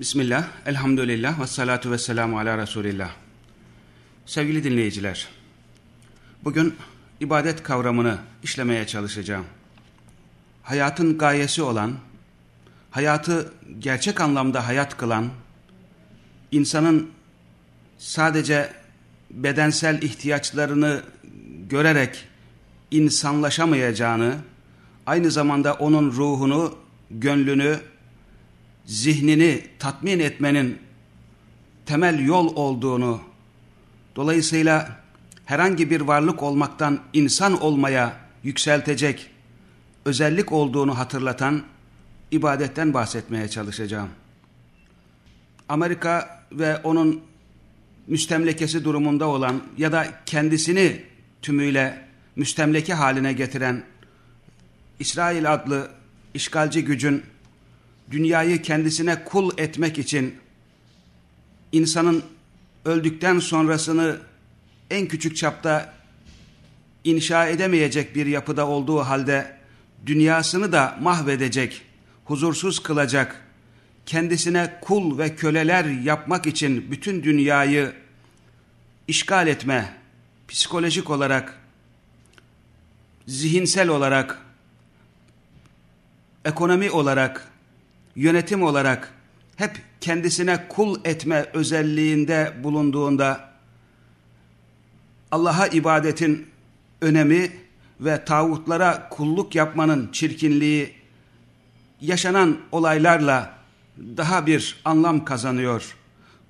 Bismillah, elhamdülillah ve salatu ve selamu ala Resulillah. Sevgili dinleyiciler, bugün ibadet kavramını işlemeye çalışacağım. Hayatın gayesi olan, hayatı gerçek anlamda hayat kılan, insanın sadece bedensel ihtiyaçlarını görerek insanlaşamayacağını, aynı zamanda onun ruhunu, gönlünü, zihnini tatmin etmenin temel yol olduğunu, dolayısıyla herhangi bir varlık olmaktan insan olmaya yükseltecek özellik olduğunu hatırlatan ibadetten bahsetmeye çalışacağım. Amerika ve onun müstemlekesi durumunda olan ya da kendisini tümüyle müstemleke haline getiren İsrail adlı işgalci gücün dünyayı kendisine kul etmek için insanın öldükten sonrasını en küçük çapta inşa edemeyecek bir yapıda olduğu halde dünyasını da mahvedecek, huzursuz kılacak, kendisine kul ve köleler yapmak için bütün dünyayı işgal etme, psikolojik olarak, zihinsel olarak, ekonomi olarak, yönetim olarak hep kendisine kul etme özelliğinde bulunduğunda Allah'a ibadetin önemi ve tağutlara kulluk yapmanın çirkinliği yaşanan olaylarla daha bir anlam kazanıyor.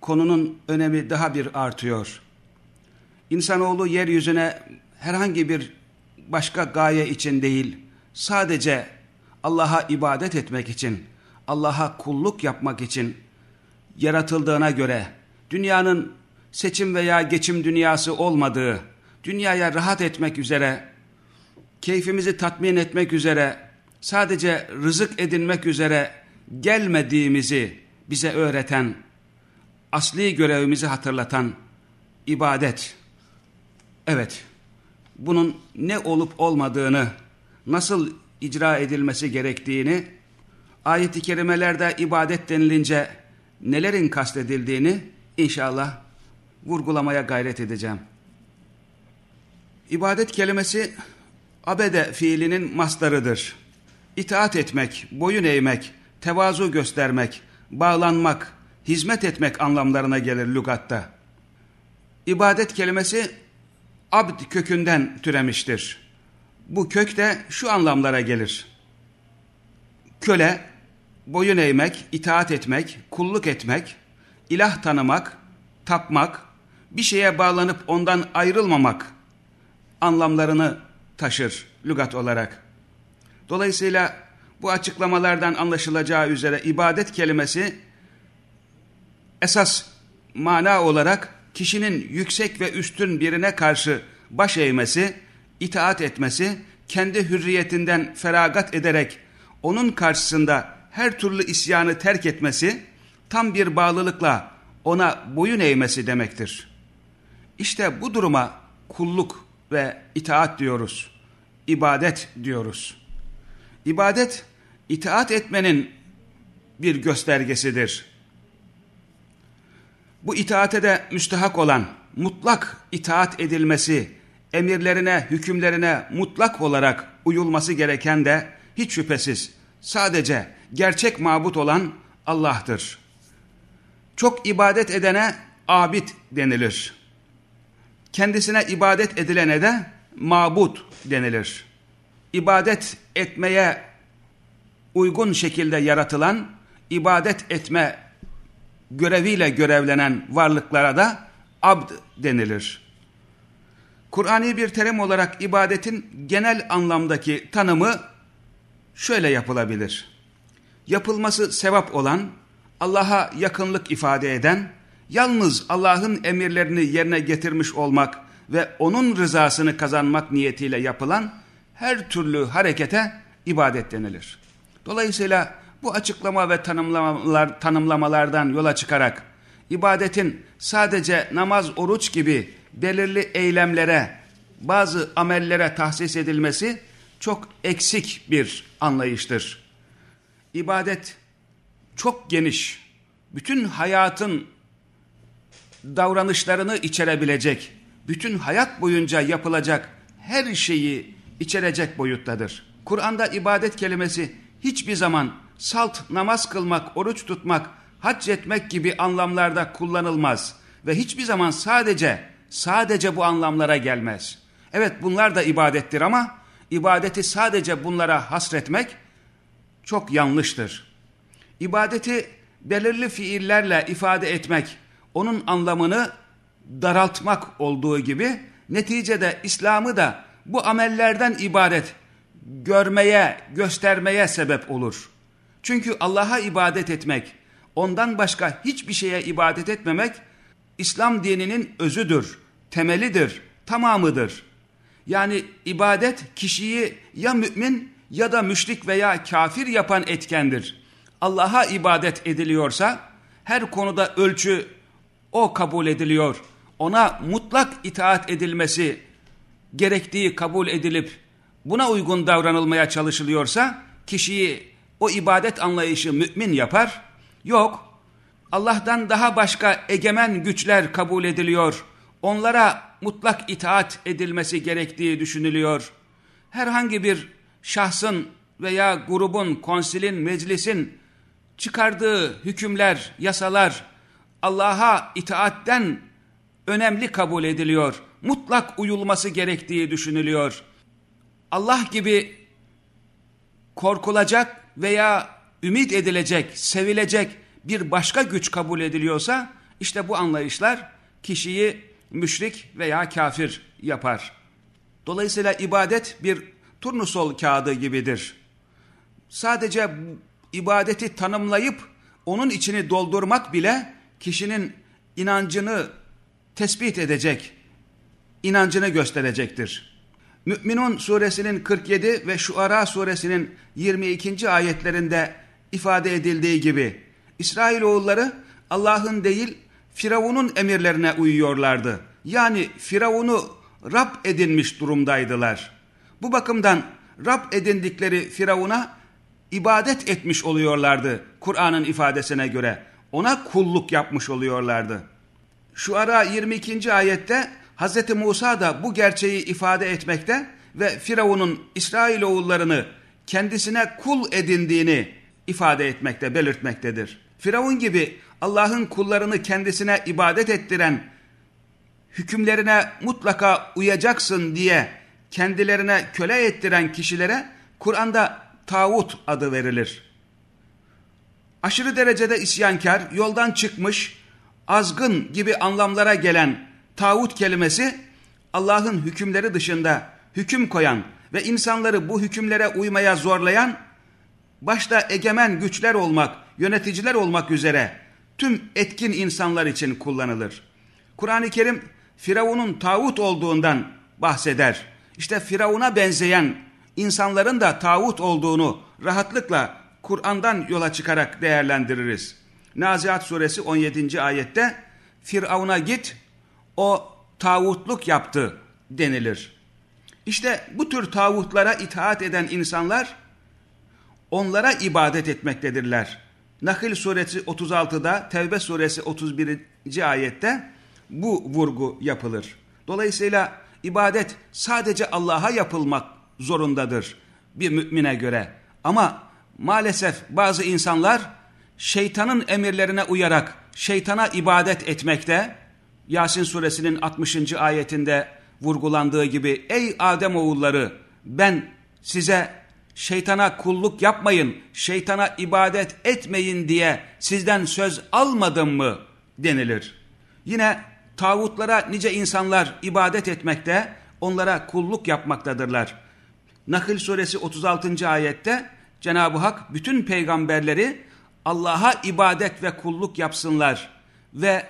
Konunun önemi daha bir artıyor. İnsanoğlu yeryüzüne herhangi bir başka gaye için değil, sadece Allah'a ibadet etmek için Allah'a kulluk yapmak için yaratıldığına göre dünyanın seçim veya geçim dünyası olmadığı, dünyaya rahat etmek üzere, keyfimizi tatmin etmek üzere, sadece rızık edinmek üzere gelmediğimizi bize öğreten, asli görevimizi hatırlatan ibadet. Evet, bunun ne olup olmadığını, nasıl icra edilmesi gerektiğini ayet-i kerimelerde ibadet denilince nelerin kastedildiğini inşallah vurgulamaya gayret edeceğim. İbadet kelimesi abede fiilinin mastarıdır. İtaat etmek, boyun eğmek, tevazu göstermek, bağlanmak, hizmet etmek anlamlarına gelir lügatta. İbadet kelimesi abd kökünden türemiştir. Bu kök de şu anlamlara gelir. Köle, boyun eğmek, itaat etmek, kulluk etmek, ilah tanımak, tapmak, bir şeye bağlanıp ondan ayrılmamak anlamlarını taşır lügat olarak. Dolayısıyla bu açıklamalardan anlaşılacağı üzere ibadet kelimesi esas mana olarak kişinin yüksek ve üstün birine karşı baş eğmesi, itaat etmesi, kendi hürriyetinden feragat ederek onun karşısında her türlü isyanı terk etmesi, tam bir bağlılıkla ona boyun eğmesi demektir. İşte bu duruma kulluk ve itaat diyoruz. İbadet diyoruz. İbadet, itaat etmenin bir göstergesidir. Bu itaate de müstehak olan, mutlak itaat edilmesi, emirlerine, hükümlerine mutlak olarak uyulması gereken de hiç şüphesiz sadece gerçek mabut olan Allah'tır. Çok ibadet edene abid denilir. Kendisine ibadet edilene de mabut denilir. İbadet etmeye uygun şekilde yaratılan, ibadet etme göreviyle görevlenen varlıklara da abd denilir. Kur'ani bir terim olarak ibadetin genel anlamdaki tanımı şöyle yapılabilir. Yapılması sevap olan, Allah'a yakınlık ifade eden, yalnız Allah'ın emirlerini yerine getirmiş olmak ve onun rızasını kazanmak niyetiyle yapılan her türlü harekete ibadet denilir. Dolayısıyla bu açıklama ve tanımlamalar, tanımlamalardan yola çıkarak ibadetin sadece namaz, oruç gibi belirli eylemlere, bazı amellere tahsis edilmesi çok eksik bir anlayıştır. İbadet çok geniş, bütün hayatın davranışlarını içerebilecek, bütün hayat boyunca yapılacak her şeyi içerecek boyuttadır. Kur'an'da ibadet kelimesi hiçbir zaman salt namaz kılmak, oruç tutmak, hac etmek gibi anlamlarda kullanılmaz ve hiçbir zaman sadece sadece bu anlamlara gelmez. Evet bunlar da ibadettir ama ibadeti sadece bunlara hasretmek çok yanlıştır. İbadeti belirli fiillerle ifade etmek, onun anlamını daraltmak olduğu gibi neticede İslam'ı da bu amellerden ibadet görmeye, göstermeye sebep olur. Çünkü Allah'a ibadet etmek, ondan başka hiçbir şeye ibadet etmemek İslam dininin özüdür, temelidir, tamamıdır. Yani ibadet kişiyi ya mümin ya da müşrik veya kafir yapan etkendir. Allah'a ibadet ediliyorsa her konuda ölçü o kabul ediliyor. Ona mutlak itaat edilmesi gerektiği kabul edilip buna uygun davranılmaya çalışılıyorsa kişiyi o ibadet anlayışı mümin yapar. Yok Allah'tan daha başka egemen güçler kabul ediliyor. Onlara mutlak itaat edilmesi gerektiği düşünülüyor. Herhangi bir şahsın veya grubun, konsilin, meclisin çıkardığı hükümler, yasalar Allah'a itaatten önemli kabul ediliyor. Mutlak uyulması gerektiği düşünülüyor. Allah gibi korkulacak veya ümit edilecek, sevilecek bir başka güç kabul ediliyorsa işte bu anlayışlar kişiyi müşrik veya kafir yapar. Dolayısıyla ibadet bir turnusol kağıdı gibidir. Sadece ibadeti tanımlayıp onun içini doldurmak bile kişinin inancını tespit edecek, inancını gösterecektir. Mü'minun suresinin 47 ve Şuara suresinin 22. ayetlerinde ifade edildiği gibi İsrailoğulları Allah'ın değil Firavun'un emirlerine uyuyorlardı. Yani Firavun'u Rab edinmiş durumdaydılar. Bu bakımdan Rab edindikleri Firavun'a ibadet etmiş oluyorlardı Kur'an'ın ifadesine göre. Ona kulluk yapmış oluyorlardı. Şu ara 22. ayette Hz. Musa da bu gerçeği ifade etmekte ve Firavun'un İsrailoğullarını kendisine kul edindiğini ifade etmekte, belirtmektedir. Firavun gibi Allah'ın kullarını kendisine ibadet ettiren, hükümlerine mutlaka uyacaksın diye kendilerine köle ettiren kişilere Kur'an'da tağut adı verilir. Aşırı derecede isyankar, yoldan çıkmış, azgın gibi anlamlara gelen tağut kelimesi Allah'ın hükümleri dışında hüküm koyan ve insanları bu hükümlere uymaya zorlayan başta egemen güçler olmak, yöneticiler olmak üzere tüm etkin insanlar için kullanılır. Kur'an-ı Kerim Firavun'un tağut olduğundan bahseder. İşte Firavun'a benzeyen insanların da tağut olduğunu rahatlıkla Kur'an'dan yola çıkarak değerlendiririz. Nazihat suresi 17. ayette Firavun'a git o tağutluk yaptı denilir. İşte bu tür tağutlara itaat eden insanlar onlara ibadet etmektedirler. Nahl suresi 36'da, Tevbe suresi 31. ayette bu vurgu yapılır. Dolayısıyla ibadet sadece Allah'a yapılmak zorundadır bir mümine göre. Ama maalesef bazı insanlar şeytanın emirlerine uyarak şeytana ibadet etmekte, Yasin suresinin 60. ayetinde vurgulandığı gibi ey Adem oğulları ben size şeytana kulluk yapmayın, şeytana ibadet etmeyin diye sizden söz almadım mı denilir. Yine tağutlara nice insanlar ibadet etmekte, onlara kulluk yapmaktadırlar. Nahl suresi 36. ayette Cenab-ı Hak bütün peygamberleri Allah'a ibadet ve kulluk yapsınlar ve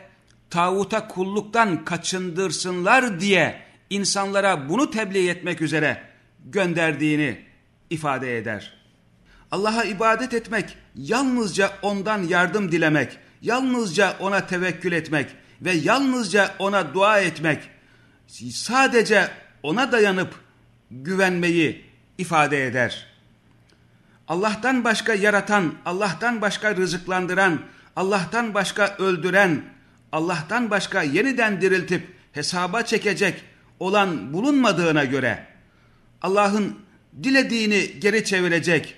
tağuta kulluktan kaçındırsınlar diye insanlara bunu tebliğ etmek üzere gönderdiğini ifade eder. Allah'a ibadet etmek, yalnızca ondan yardım dilemek, yalnızca ona tevekkül etmek ve yalnızca ona dua etmek, sadece ona dayanıp güvenmeyi ifade eder. Allah'tan başka yaratan, Allah'tan başka rızıklandıran, Allah'tan başka öldüren, Allah'tan başka yeniden diriltip hesaba çekecek olan bulunmadığına göre Allah'ın dilediğini geri çevirecek,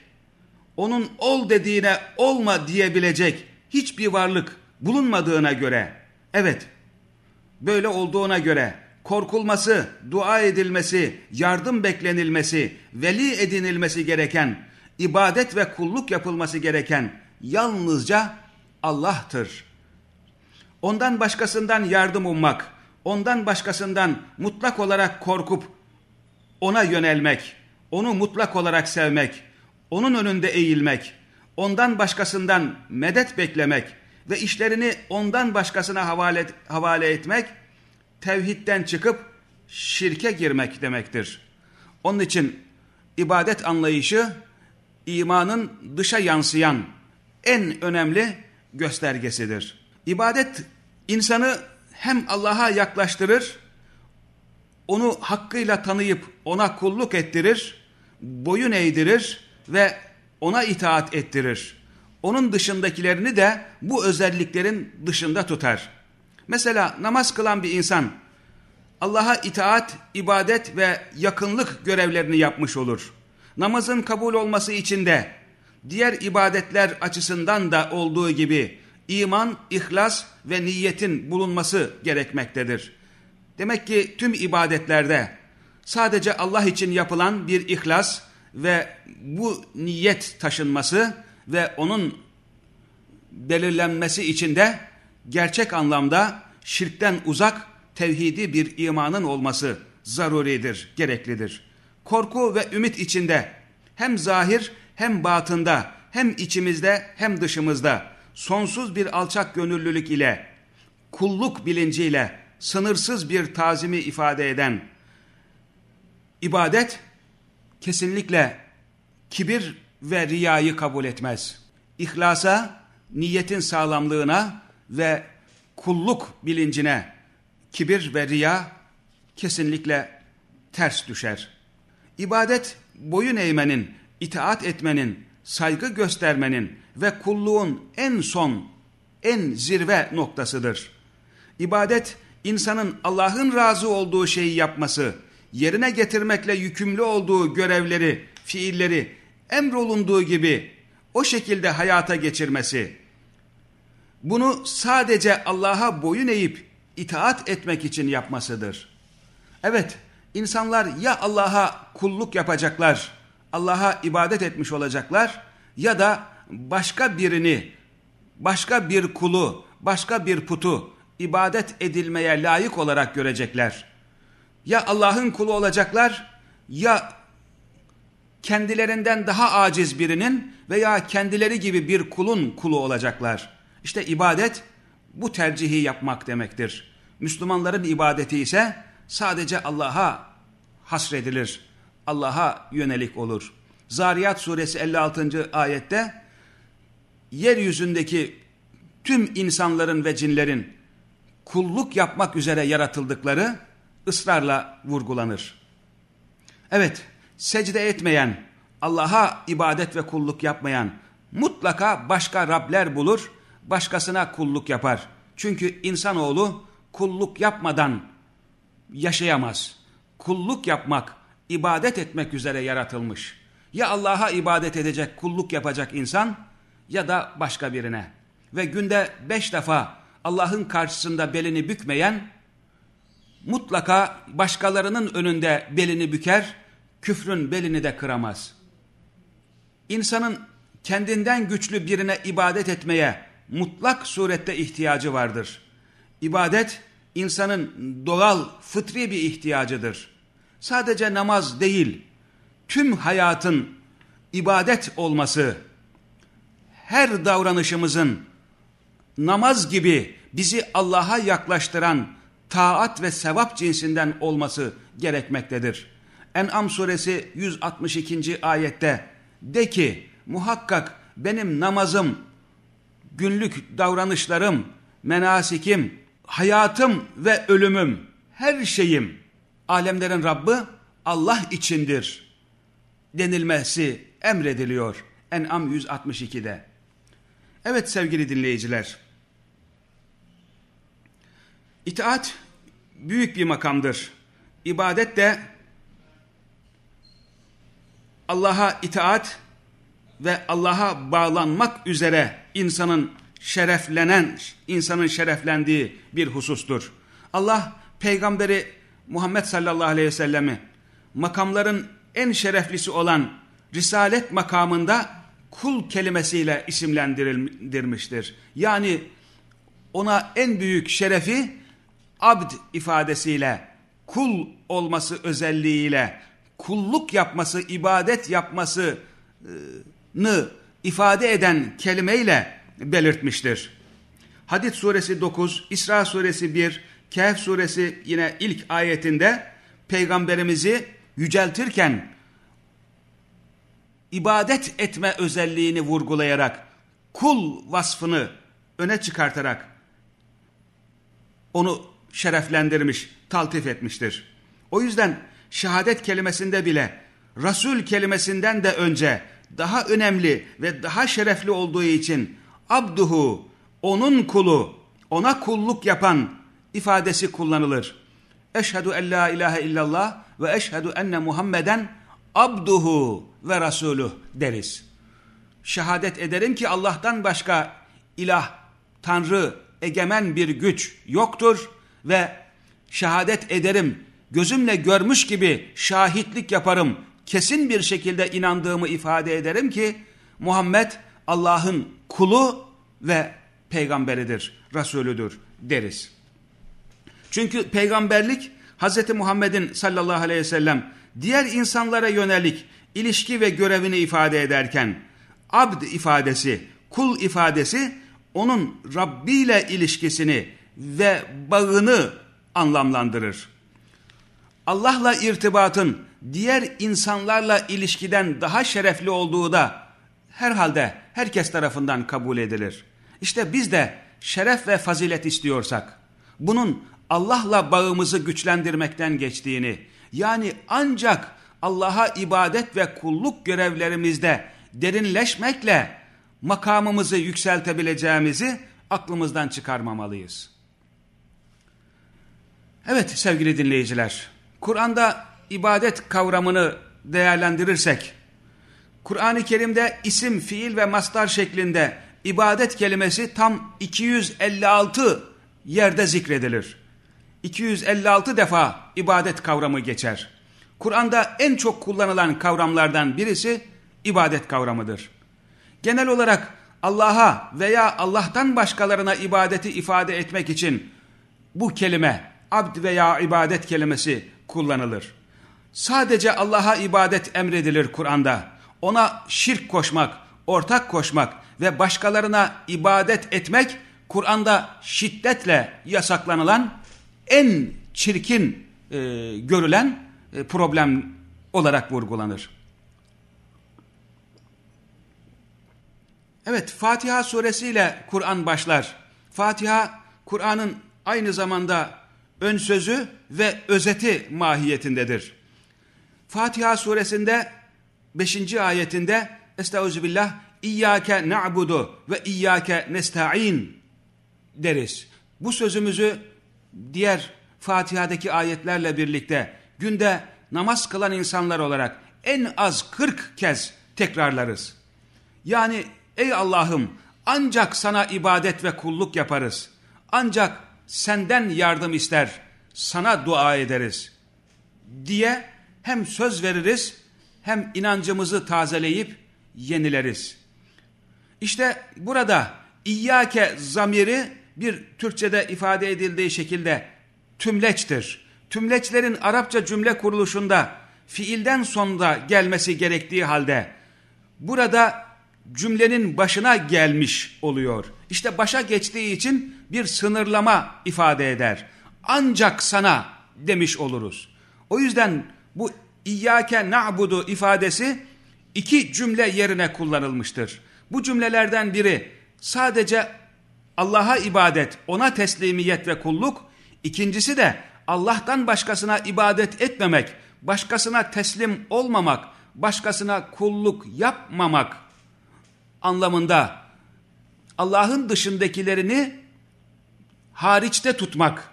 onun ol dediğine olma diyebilecek hiçbir varlık bulunmadığına göre, evet, böyle olduğuna göre korkulması, dua edilmesi, yardım beklenilmesi, veli edinilmesi gereken, ibadet ve kulluk yapılması gereken yalnızca Allah'tır. Ondan başkasından yardım ummak, ondan başkasından mutlak olarak korkup ona yönelmek, onu mutlak olarak sevmek, onun önünde eğilmek, ondan başkasından medet beklemek ve işlerini ondan başkasına havale, havale etmek, tevhidden çıkıp şirke girmek demektir. Onun için ibadet anlayışı imanın dışa yansıyan en önemli göstergesidir. İbadet insanı hem Allah'a yaklaştırır, onu hakkıyla tanıyıp ona kulluk ettirir, boyun eğdirir ve ona itaat ettirir. Onun dışındakilerini de bu özelliklerin dışında tutar. Mesela namaz kılan bir insan Allah'a itaat, ibadet ve yakınlık görevlerini yapmış olur. Namazın kabul olması için de diğer ibadetler açısından da olduğu gibi iman, ihlas ve niyetin bulunması gerekmektedir. Demek ki tüm ibadetlerde sadece Allah için yapılan bir ihlas ve bu niyet taşınması ve onun belirlenmesi için de gerçek anlamda şirkten uzak tevhidi bir imanın olması zaruridir, gereklidir. Korku ve ümit içinde hem zahir hem batında hem içimizde hem dışımızda sonsuz bir alçak gönüllülük ile kulluk bilinciyle sınırsız bir tazimi ifade eden ibadet kesinlikle kibir ve riyayı kabul etmez. İhlasa, niyetin sağlamlığına ve kulluk bilincine kibir ve riya kesinlikle ters düşer. İbadet boyun eğmenin, itaat etmenin, saygı göstermenin ve kulluğun en son, en zirve noktasıdır. İbadet insanın Allah'ın razı olduğu şeyi yapması, yerine getirmekle yükümlü olduğu görevleri, fiilleri emrolunduğu gibi o şekilde hayata geçirmesi, bunu sadece Allah'a boyun eğip itaat etmek için yapmasıdır. Evet, insanlar ya Allah'a kulluk yapacaklar, Allah'a ibadet etmiş olacaklar ya da başka birini, başka bir kulu, başka bir putu ibadet edilmeye layık olarak görecekler. Ya Allah'ın kulu olacaklar ya kendilerinden daha aciz birinin veya kendileri gibi bir kulun kulu olacaklar. İşte ibadet bu tercihi yapmak demektir. Müslümanların ibadeti ise sadece Allah'a hasredilir. Allah'a yönelik olur. Zariyat suresi 56. ayette yeryüzündeki tüm insanların ve cinlerin kulluk yapmak üzere yaratıldıkları ısrarla vurgulanır. Evet, secde etmeyen, Allah'a ibadet ve kulluk yapmayan mutlaka başka Rabler bulur, başkasına kulluk yapar. Çünkü insanoğlu kulluk yapmadan yaşayamaz. Kulluk yapmak, ibadet etmek üzere yaratılmış. Ya Allah'a ibadet edecek, kulluk yapacak insan ya da başka birine. Ve günde beş defa Allah'ın karşısında belini bükmeyen mutlaka başkalarının önünde belini büker, küfrün belini de kıramaz. İnsanın kendinden güçlü birine ibadet etmeye mutlak surette ihtiyacı vardır. İbadet insanın doğal, fıtri bir ihtiyacıdır. Sadece namaz değil, tüm hayatın ibadet olması, her davranışımızın namaz gibi bizi Allah'a yaklaştıran taat ve sevap cinsinden olması gerekmektedir. En'am suresi 162. ayette de ki muhakkak benim namazım, günlük davranışlarım, menasikim, hayatım ve ölümüm, her şeyim alemlerin Rabbi Allah içindir denilmesi emrediliyor En'am 162'de. Evet sevgili dinleyiciler. İtaat büyük bir makamdır. İbadet de Allah'a itaat ve Allah'a bağlanmak üzere insanın şereflenen, insanın şereflendiği bir husustur. Allah peygamberi Muhammed sallallahu aleyhi ve sellemi makamların en şereflisi olan risalet makamında kul kelimesiyle isimlendirilmiştir. Yani ona en büyük şerefi abd ifadesiyle, kul olması özelliğiyle, kulluk yapması, ibadet yapmasını ifade eden kelimeyle belirtmiştir. Hadid suresi 9, İsra suresi 1, Kehf suresi yine ilk ayetinde peygamberimizi yüceltirken ibadet etme özelliğini vurgulayarak kul vasfını öne çıkartarak onu şereflendirmiş, taltif etmiştir. O yüzden şehadet kelimesinde bile Resul kelimesinden de önce daha önemli ve daha şerefli olduğu için abduhu, onun kulu, ona kulluk yapan ifadesi kullanılır. Eşhedü en la ilahe illallah ve eşhedü enne Muhammeden abduhu ve rasuluh deriz. Şehadet ederim ki Allah'tan başka ilah, tanrı, egemen bir güç yoktur ve şehadet ederim, gözümle görmüş gibi şahitlik yaparım, kesin bir şekilde inandığımı ifade ederim ki Muhammed Allah'ın kulu ve peygamberidir, Resulüdür deriz. Çünkü peygamberlik Hz. Muhammed'in sallallahu aleyhi ve sellem diğer insanlara yönelik ilişki ve görevini ifade ederken abd ifadesi, kul ifadesi onun Rabbi ile ilişkisini ve bağını anlamlandırır. Allah'la irtibatın diğer insanlarla ilişkiden daha şerefli olduğu da herhalde herkes tarafından kabul edilir. İşte biz de şeref ve fazilet istiyorsak, bunun Allah'la bağımızı güçlendirmekten geçtiğini, yani ancak Allah'a ibadet ve kulluk görevlerimizde derinleşmekle makamımızı yükseltebileceğimizi aklımızdan çıkarmamalıyız. Evet sevgili dinleyiciler, Kur'an'da ibadet kavramını değerlendirirsek, Kur'an-ı Kerim'de isim, fiil ve mastar şeklinde ibadet kelimesi tam 256 yerde zikredilir. 256 defa ibadet kavramı geçer. Kur'an'da en çok kullanılan kavramlardan birisi ibadet kavramıdır. Genel olarak Allah'a veya Allah'tan başkalarına ibadeti ifade etmek için bu kelime abd veya ibadet kelimesi kullanılır. Sadece Allah'a ibadet emredilir Kur'an'da. Ona şirk koşmak, ortak koşmak ve başkalarına ibadet etmek Kur'an'da şiddetle yasaklanılan en çirkin e, görülen e, problem olarak vurgulanır. Evet Fatiha suresiyle Kur'an başlar. Fatiha Kur'an'ın aynı zamanda ön sözü ve özeti mahiyetindedir. Fatiha suresinde 5. ayetinde Estağfirullah İyyâke na'budu ve İyyâke nesta'in deriz. Bu sözümüzü diğer Fatiha'daki ayetlerle birlikte günde namaz kılan insanlar olarak en az 40 kez tekrarlarız. Yani ey Allah'ım ancak sana ibadet ve kulluk yaparız. Ancak senden yardım ister, sana dua ederiz diye hem söz veririz hem inancımızı tazeleyip yenileriz. İşte burada İyyâke zamiri bir Türkçe'de ifade edildiği şekilde tümleçtir. Tümleçlerin Arapça cümle kuruluşunda fiilden sonra gelmesi gerektiği halde burada cümlenin başına gelmiş oluyor. İşte başa geçtiği için bir sınırlama ifade eder. Ancak sana demiş oluruz. O yüzden bu İyyâke na'budu ifadesi iki cümle yerine kullanılmıştır. Bu cümlelerden biri sadece Allah'a ibadet, ona teslimiyet ve kulluk. İkincisi de Allah'tan başkasına ibadet etmemek, başkasına teslim olmamak, başkasına kulluk yapmamak anlamında Allah'ın dışındakilerini hariçte tutmak,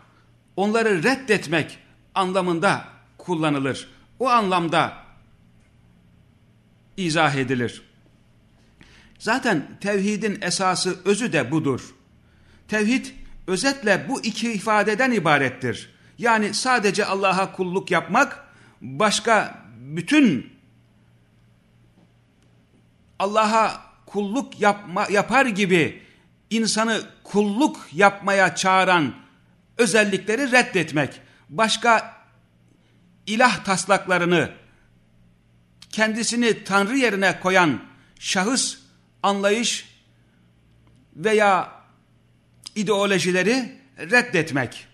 onları reddetmek anlamında kullanılır. O anlamda izah edilir. Zaten tevhidin esası özü de budur. Tevhid özetle bu iki ifadeden ibarettir. Yani sadece Allah'a kulluk yapmak, başka bütün Allah'a kulluk yapma, yapar gibi insanı kulluk yapmaya çağıran özellikleri reddetmek, başka ilah taslaklarını kendisini Tanrı yerine koyan şahıs, anlayış veya ideolojileri reddetmek,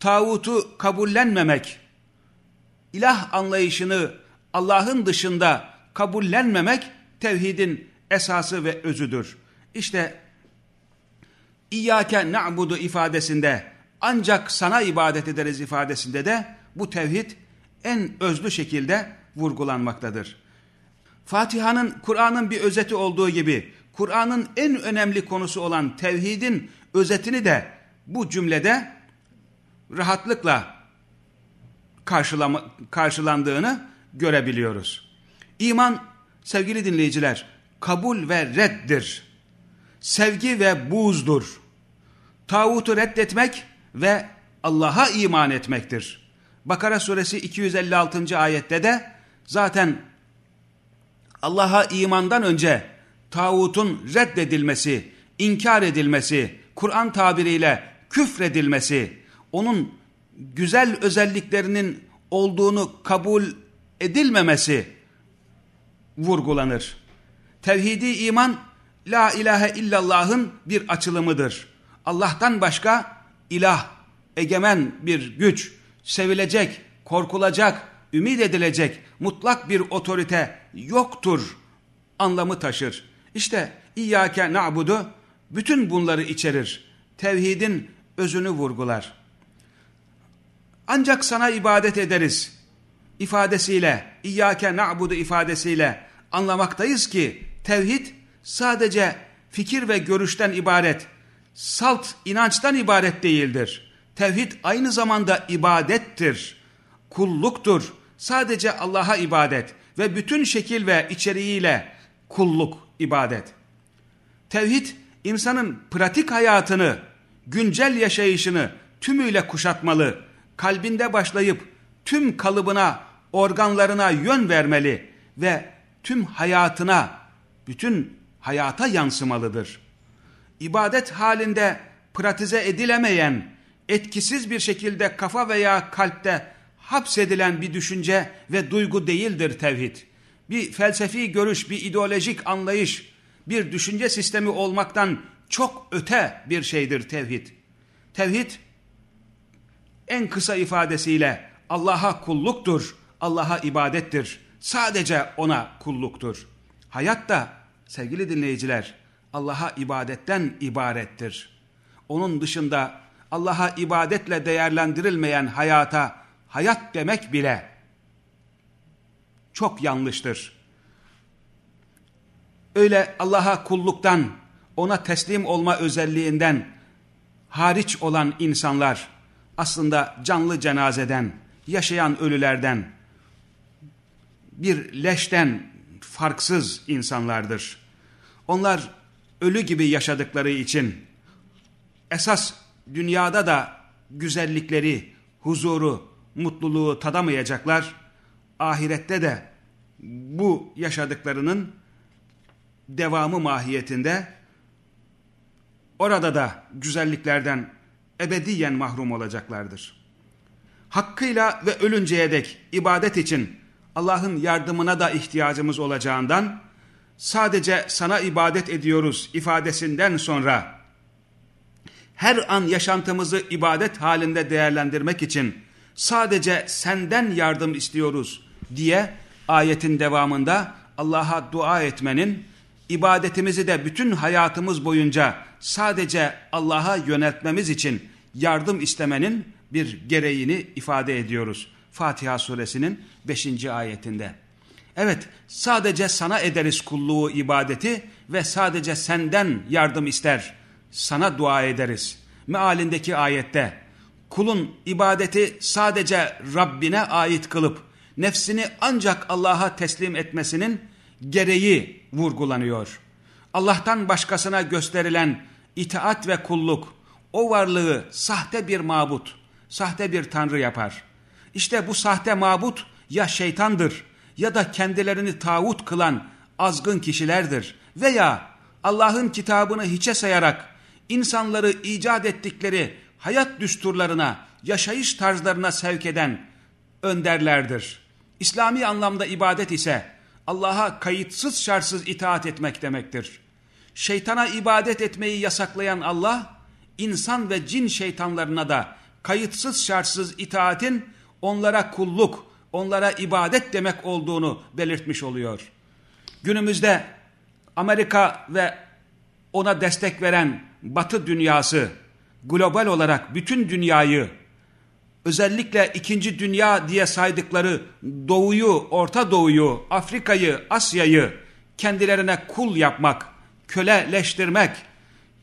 tağutu kabullenmemek, ilah anlayışını Allah'ın dışında kabullenmemek tevhidin esası ve özüdür. İşte İyyâke na'budu ifadesinde ancak sana ibadet ederiz ifadesinde de bu tevhid en özlü şekilde vurgulanmaktadır. Fatiha'nın Kur'an'ın bir özeti olduğu gibi Kur'an'ın en önemli konusu olan tevhidin özetini de bu cümlede rahatlıkla karşılandığını görebiliyoruz. İman sevgili dinleyiciler kabul ve reddir. Sevgi ve buğzdur. Tağutu reddetmek ve Allah'a iman etmektir. Bakara suresi 256. ayette de zaten Allah'a imandan önce tağutun reddedilmesi, inkar edilmesi, Kur'an tabiriyle küfredilmesi, onun güzel özelliklerinin olduğunu kabul edilmemesi vurgulanır. Tevhidi iman, la ilahe illallah'ın bir açılımıdır. Allah'tan başka ilah, egemen bir güç, sevilecek, korkulacak, ümit edilecek mutlak bir otorite yoktur anlamı taşır. İşte İyyâke na'budu bütün bunları içerir. Tevhidin özünü vurgular. Ancak sana ibadet ederiz ifadesiyle, İyyâke na'budu ifadesiyle anlamaktayız ki tevhid sadece fikir ve görüşten ibaret, salt inançtan ibaret değildir. Tevhid aynı zamanda ibadettir, kulluktur. Sadece Allah'a ibadet ve bütün şekil ve içeriğiyle kulluk, ibadet. Tevhid insanın pratik hayatını, güncel yaşayışını tümüyle kuşatmalı, kalbinde başlayıp tüm kalıbına, organlarına yön vermeli ve tüm hayatına, bütün hayata yansımalıdır. İbadet halinde pratize edilemeyen, etkisiz bir şekilde kafa veya kalpte hapsedilen bir düşünce ve duygu değildir tevhid. Bir felsefi görüş, bir ideolojik anlayış, bir düşünce sistemi olmaktan çok öte bir şeydir tevhid. Tevhid en kısa ifadesiyle Allah'a kulluktur, Allah'a ibadettir. Sadece ona kulluktur. Hayat da sevgili dinleyiciler Allah'a ibadetten ibarettir. Onun dışında Allah'a ibadetle değerlendirilmeyen hayata hayat demek bile çok yanlıştır. Öyle Allah'a kulluktan, ona teslim olma özelliğinden hariç olan insanlar aslında canlı cenazeden, yaşayan ölülerden, bir leşten farksız insanlardır. Onlar ölü gibi yaşadıkları için esas dünyada da güzellikleri, huzuru, mutluluğu tadamayacaklar. Ahirette de bu yaşadıklarının devamı mahiyetinde orada da güzelliklerden ebediyen mahrum olacaklardır. Hakkıyla ve ölünceye dek ibadet için Allah'ın yardımına da ihtiyacımız olacağından sadece sana ibadet ediyoruz ifadesinden sonra her an yaşantımızı ibadet halinde değerlendirmek için sadece senden yardım istiyoruz diye ayetin devamında Allah'a dua etmenin, ibadetimizi de bütün hayatımız boyunca sadece Allah'a yöneltmemiz için yardım istemenin bir gereğini ifade ediyoruz. Fatiha suresinin 5. ayetinde. Evet sadece sana ederiz kulluğu ibadeti ve sadece senden yardım ister. Sana dua ederiz. Mealindeki ayette kulun ibadeti sadece Rabbine ait kılıp nefsini ancak Allah'a teslim etmesinin gereği vurgulanıyor. Allah'tan başkasına gösterilen itaat ve kulluk o varlığı sahte bir mabut, sahte bir tanrı yapar. İşte bu sahte mabut ya şeytandır ya da kendilerini tağut kılan azgın kişilerdir veya Allah'ın kitabını hiçe sayarak insanları icat ettikleri hayat düsturlarına, yaşayış tarzlarına sevk eden önderlerdir. İslami anlamda ibadet ise Allah'a kayıtsız şartsız itaat etmek demektir. Şeytana ibadet etmeyi yasaklayan Allah, insan ve cin şeytanlarına da kayıtsız şartsız itaatin onlara kulluk, onlara ibadet demek olduğunu belirtmiş oluyor. Günümüzde Amerika ve ona destek veren Batı dünyası global olarak bütün dünyayı özellikle ikinci dünya diye saydıkları doğuyu, Orta Doğu'yu, Afrika'yı, Asya'yı kendilerine kul yapmak, köleleştirmek,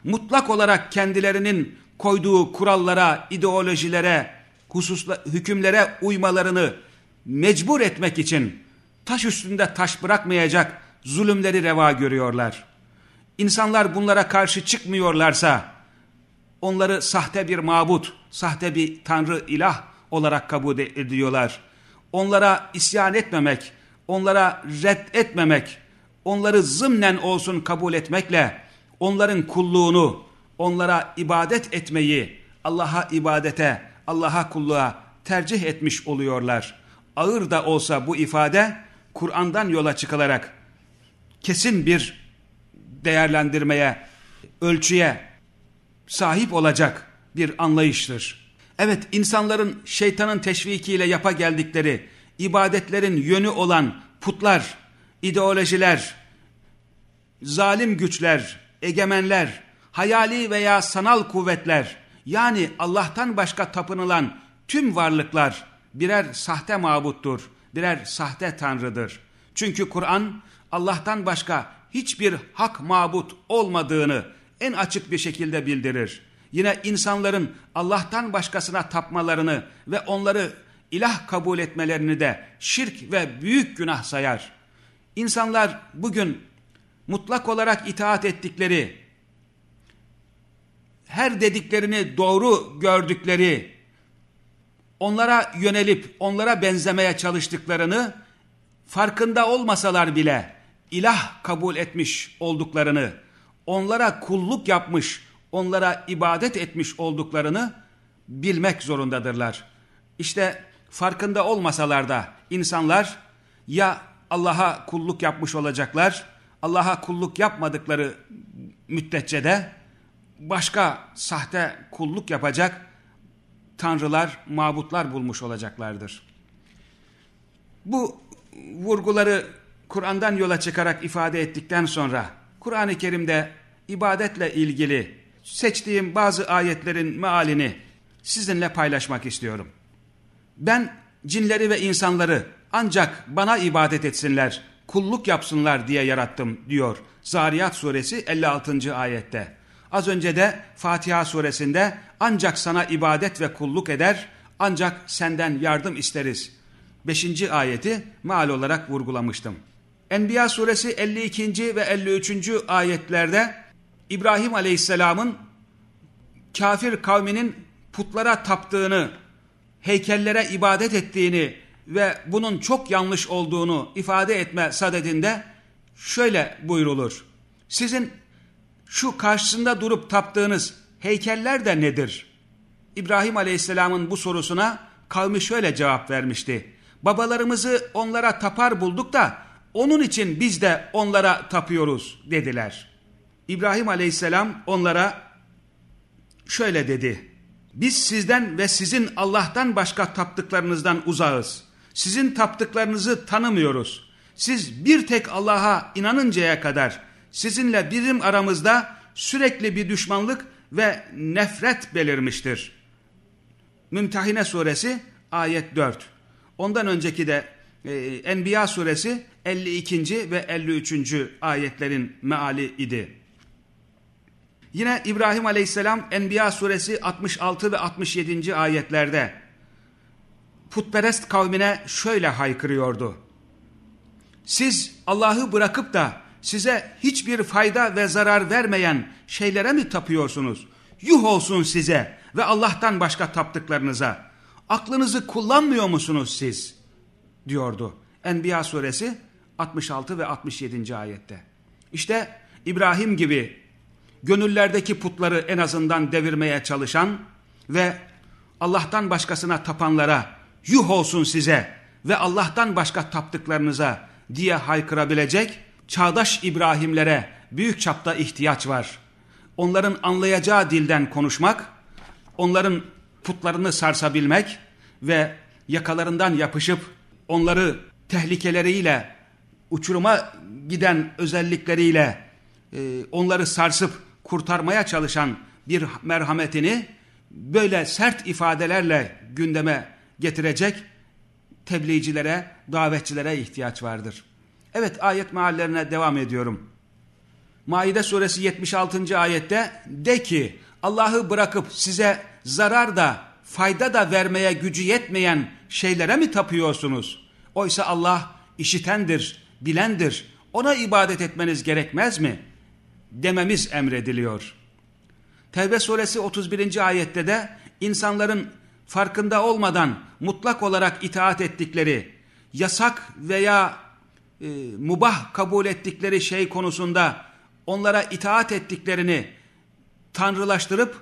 mutlak olarak kendilerinin koyduğu kurallara, ideolojilere, hususla, hükümlere uymalarını mecbur etmek için taş üstünde taş bırakmayacak zulümleri reva görüyorlar. İnsanlar bunlara karşı çıkmıyorlarsa, onları sahte bir mabut, sahte bir tanrı ilah olarak kabul ediyorlar. Onlara isyan etmemek, onlara red etmemek, onları zımnen olsun kabul etmekle onların kulluğunu, onlara ibadet etmeyi, Allah'a ibadete, Allah'a kulluğa tercih etmiş oluyorlar. Ağır da olsa bu ifade Kur'an'dan yola çıkılarak kesin bir değerlendirmeye, ölçüye sahip olacak bir anlayıştır. Evet insanların şeytanın teşvikiyle yapa geldikleri ibadetlerin yönü olan putlar, ideolojiler, zalim güçler, egemenler, hayali veya sanal kuvvetler yani Allah'tan başka tapınılan tüm varlıklar birer sahte mabuttur, birer sahte tanrıdır. Çünkü Kur'an Allah'tan başka hiçbir hak mabut olmadığını en açık bir şekilde bildirir. Yine insanların Allah'tan başkasına tapmalarını ve onları ilah kabul etmelerini de şirk ve büyük günah sayar. İnsanlar bugün mutlak olarak itaat ettikleri, her dediklerini doğru gördükleri, onlara yönelip onlara benzemeye çalıştıklarını farkında olmasalar bile ilah kabul etmiş olduklarını, onlara kulluk yapmış, onlara ibadet etmiş olduklarını bilmek zorundadırlar. İşte farkında olmasalar da insanlar ya Allah'a kulluk yapmış olacaklar, Allah'a kulluk yapmadıkları müddetçe de başka sahte kulluk yapacak tanrılar, mabutlar bulmuş olacaklardır. Bu vurguları Kur'an'dan yola çıkarak ifade ettikten sonra Kur'an-ı Kerim'de ibadetle ilgili seçtiğim bazı ayetlerin mealini sizinle paylaşmak istiyorum. Ben cinleri ve insanları ancak bana ibadet etsinler, kulluk yapsınlar diye yarattım diyor Zariyat suresi 56. ayette. Az önce de Fatiha suresinde ancak sana ibadet ve kulluk eder, ancak senden yardım isteriz. 5. ayeti meal olarak vurgulamıştım. Enbiya suresi 52. ve 53. ayetlerde İbrahim aleyhisselamın kafir kavminin putlara taptığını, heykellere ibadet ettiğini ve bunun çok yanlış olduğunu ifade etme sadedinde şöyle buyrulur. Sizin şu karşısında durup taptığınız heykeller de nedir? İbrahim Aleyhisselam'ın bu sorusuna kavmi şöyle cevap vermişti. Babalarımızı onlara tapar bulduk da onun için biz de onlara tapıyoruz dediler. İbrahim Aleyhisselam onlara şöyle dedi. Biz sizden ve sizin Allah'tan başka taptıklarınızdan uzağız. Sizin taptıklarınızı tanımıyoruz. Siz bir tek Allah'a inanıncaya kadar sizinle bizim aramızda sürekli bir düşmanlık ve nefret belirmiştir. Mümtehine suresi ayet 4. Ondan önceki de e, Enbiya suresi 52. ve 53. ayetlerin meali idi. Yine İbrahim aleyhisselam Enbiya suresi 66 ve 67. ayetlerde putperest kavmine şöyle haykırıyordu. Siz Allah'ı bırakıp da size hiçbir fayda ve zarar vermeyen şeylere mi tapıyorsunuz? Yuh olsun size ve Allah'tan başka taptıklarınıza. Aklınızı kullanmıyor musunuz siz? diyordu. Enbiya suresi 66 ve 67. ayette. İşte İbrahim gibi gönüllerdeki putları en azından devirmeye çalışan ve Allah'tan başkasına tapanlara yuh olsun size ve Allah'tan başka taptıklarınıza diye haykırabilecek çağdaş İbrahimlere büyük çapta ihtiyaç var. Onların anlayacağı dilden konuşmak, onların putlarını sarsabilmek ve yakalarından yapışıp onları tehlikeleriyle, uçuruma giden özellikleriyle e, onları sarsıp kurtarmaya çalışan bir merhametini böyle sert ifadelerle gündeme getirecek tebliğcilere, davetçilere ihtiyaç vardır. Evet ayet meallerine devam ediyorum. Maide suresi 76. ayette de ki Allah'ı bırakıp size zarar da fayda da vermeye gücü yetmeyen şeylere mi tapıyorsunuz? Oysa Allah işitendir, bilendir. Ona ibadet etmeniz gerekmez mi? Dememiz emrediliyor. Tevbe suresi 31. ayette de insanların farkında olmadan mutlak olarak itaat ettikleri, yasak veya e, mubah kabul ettikleri şey konusunda onlara itaat ettiklerini tanrılaştırıp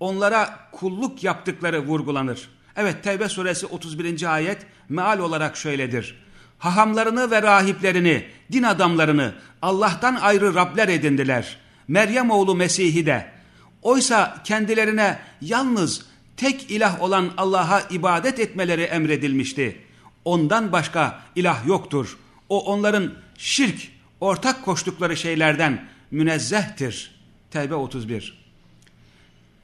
onlara kulluk yaptıkları vurgulanır. Evet Tevbe suresi 31. ayet meal olarak şöyledir. Hahamlarını ve rahiplerini, din adamlarını Allah'tan ayrı Rabler edindiler. Meryem oğlu Mesih'i de. Oysa kendilerine yalnız tek ilah olan Allah'a ibadet etmeleri emredilmişti. Ondan başka ilah yoktur. O onların şirk, ortak koştukları şeylerden münezzehtir. Tevbe 31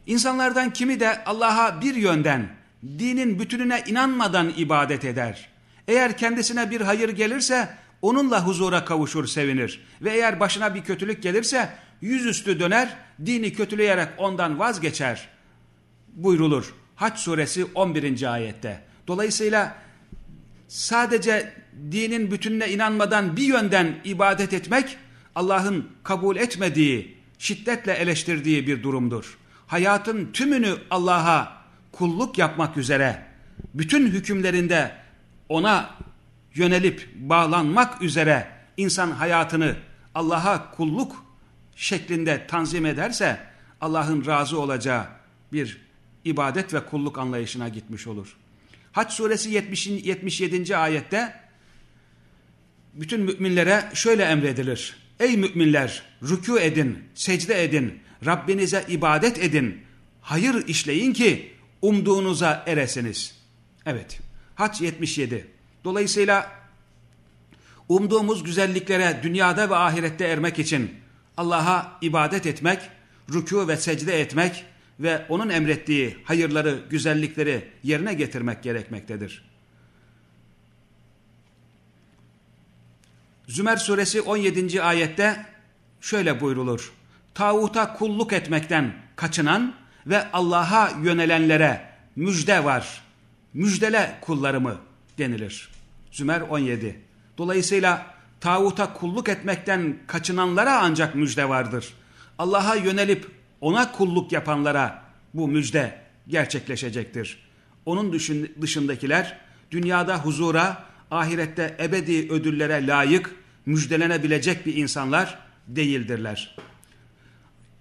İnsanlardan kimi de Allah'a bir yönden, dinin bütününe inanmadan ibadet eder. Eğer kendisine bir hayır gelirse onunla huzura kavuşur sevinir. Ve eğer başına bir kötülük gelirse yüzüstü döner, dini kötüleyerek ondan vazgeçer buyrulur. Haç suresi 11. ayette. Dolayısıyla sadece dinin bütününe inanmadan bir yönden ibadet etmek Allah'ın kabul etmediği, şiddetle eleştirdiği bir durumdur. Hayatın tümünü Allah'a kulluk yapmak üzere, bütün hükümlerinde ona yönelip bağlanmak üzere insan hayatını Allah'a kulluk şeklinde tanzim ederse Allah'ın razı olacağı bir ibadet ve kulluk anlayışına gitmiş olur. Haç suresi 70, 77. ayette bütün müminlere şöyle emredilir. Ey müminler rükû edin, secde edin, Rabbinize ibadet edin, hayır işleyin ki umduğunuza eresiniz. Evet, Haç 77. Dolayısıyla umduğumuz güzelliklere dünyada ve ahirette ermek için Allah'a ibadet etmek, rükû ve secde etmek ve onun emrettiği hayırları, güzellikleri yerine getirmek gerekmektedir. Zümer suresi 17. ayette şöyle buyrulur. Tağuta kulluk etmekten kaçınan ve Allah'a yönelenlere müjde var. Müjdele kullarımı denilir. Zümer 17. Dolayısıyla tağuta kulluk etmekten kaçınanlara ancak müjde vardır. Allah'a yönelip ona kulluk yapanlara bu müjde gerçekleşecektir. Onun dışındakiler dünyada huzura, ahirette ebedi ödüllere layık, müjdelenebilecek bir insanlar değildirler.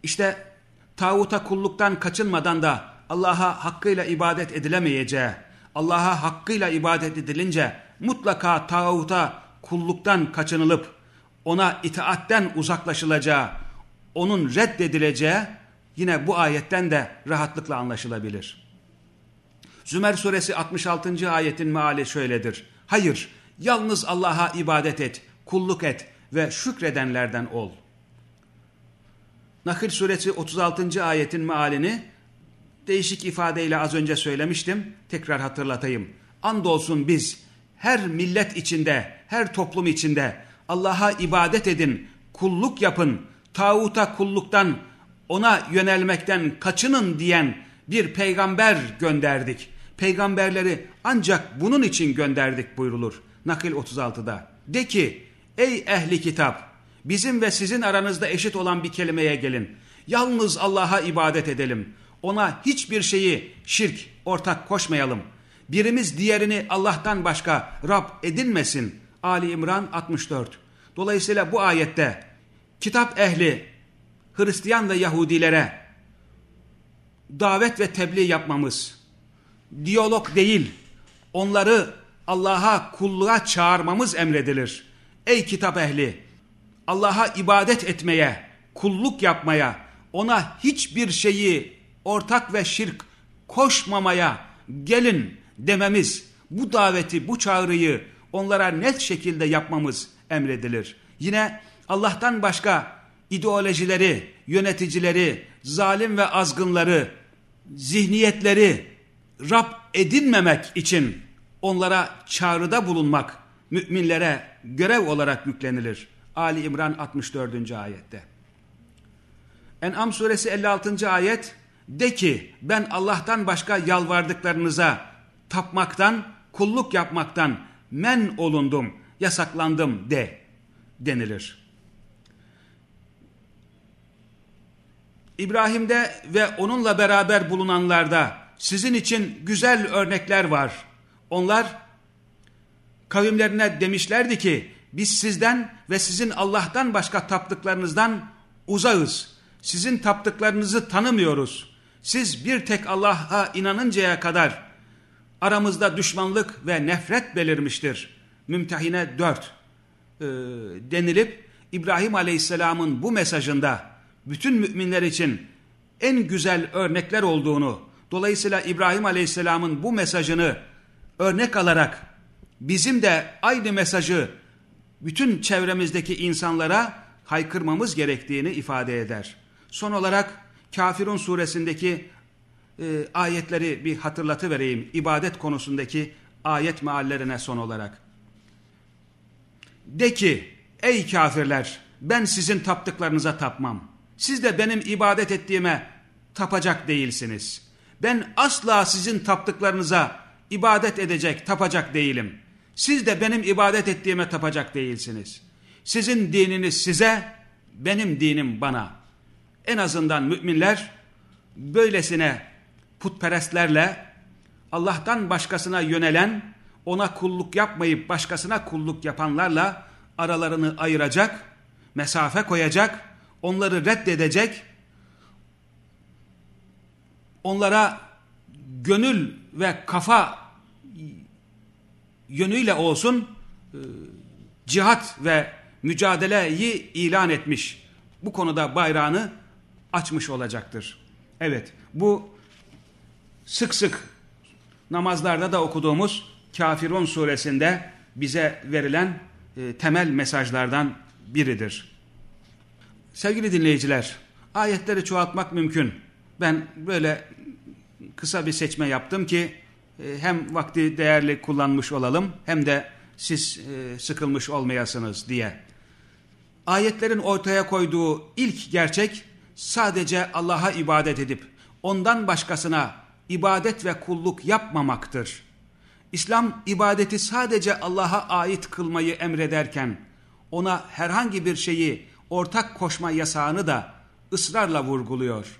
İşte tağuta kulluktan kaçınmadan da Allah'a hakkıyla ibadet edilemeyeceği, Allah'a hakkıyla ibadet edilince mutlaka tağuta kulluktan kaçınılıp ona itaatten uzaklaşılacağı, onun reddedileceği yine bu ayetten de rahatlıkla anlaşılabilir. Zümer suresi 66. ayetin meali şöyledir. Hayır, yalnız Allah'a ibadet et, kulluk et ve şükredenlerden ol. Nakil suresi 36. ayetin mealini değişik ifadeyle az önce söylemiştim. Tekrar hatırlatayım. Andolsun biz her millet içinde, her toplum içinde Allah'a ibadet edin, kulluk yapın, tağuta kulluktan, ona yönelmekten kaçının diyen bir peygamber gönderdik. Peygamberleri ancak bunun için gönderdik buyrulur. Nakil 36'da. De ki ey ehli kitap bizim ve sizin aranızda eşit olan bir kelimeye gelin. Yalnız Allah'a ibadet edelim. Ona hiçbir şeyi şirk, ortak koşmayalım. Birimiz diğerini Allah'tan başka Rab edinmesin. Ali İmran 64. Dolayısıyla bu ayette kitap ehli, Hristiyan ve Yahudilere davet ve tebliğ yapmamız, diyalog değil, onları Allah'a kulluğa çağırmamız emredilir. Ey kitap ehli, Allah'a ibadet etmeye, kulluk yapmaya, ona hiçbir şeyi ortak ve şirk koşmamaya gelin dememiz, bu daveti, bu çağrıyı onlara net şekilde yapmamız emredilir. Yine Allah'tan başka ideolojileri, yöneticileri, zalim ve azgınları, zihniyetleri Rab edinmemek için onlara çağrıda bulunmak müminlere görev olarak yüklenilir. Ali İmran 64. ayette. En'am suresi 56. ayet de ki ben Allah'tan başka yalvardıklarınıza tapmaktan, kulluk yapmaktan men olundum, yasaklandım de denilir. İbrahim'de ve onunla beraber bulunanlarda sizin için güzel örnekler var. Onlar kavimlerine demişlerdi ki biz sizden ve sizin Allah'tan başka taptıklarınızdan uzağız. Sizin taptıklarınızı tanımıyoruz. Siz bir tek Allah'a inanıncaya kadar aramızda düşmanlık ve nefret belirmiştir. Mümtehine 4 e, denilip İbrahim Aleyhisselam'ın bu mesajında bütün müminler için en güzel örnekler olduğunu, dolayısıyla İbrahim Aleyhisselam'ın bu mesajını örnek alarak bizim de aynı mesajı bütün çevremizdeki insanlara haykırmamız gerektiğini ifade eder. Son olarak Kafirun suresindeki e, ayetleri bir hatırlatı vereyim. İbadet konusundaki ayet meallerine son olarak. De ki ey kafirler ben sizin taptıklarınıza tapmam. Siz de benim ibadet ettiğime tapacak değilsiniz. Ben asla sizin taptıklarınıza ibadet edecek, tapacak değilim. Siz de benim ibadet ettiğime tapacak değilsiniz. Sizin dininiz size, benim dinim bana. En azından müminler böylesine putperestlerle Allah'tan başkasına yönelen, ona kulluk yapmayıp başkasına kulluk yapanlarla aralarını ayıracak, mesafe koyacak, onları reddedecek, onlara gönül ve kafa yönüyle olsun e, cihat ve mücadeleyi ilan etmiş. Bu konuda bayrağını açmış olacaktır. Evet bu sık sık namazlarda da okuduğumuz Kafirun suresinde bize verilen e, temel mesajlardan biridir. Sevgili dinleyiciler, ayetleri çoğaltmak mümkün. Ben böyle kısa bir seçme yaptım ki e, hem vakti değerli kullanmış olalım hem de siz e, sıkılmış olmayasınız diye. Ayetlerin ortaya koyduğu ilk gerçek sadece Allah'a ibadet edip ondan başkasına ibadet ve kulluk yapmamaktır. İslam ibadeti sadece Allah'a ait kılmayı emrederken ona herhangi bir şeyi ortak koşma yasağını da ısrarla vurguluyor.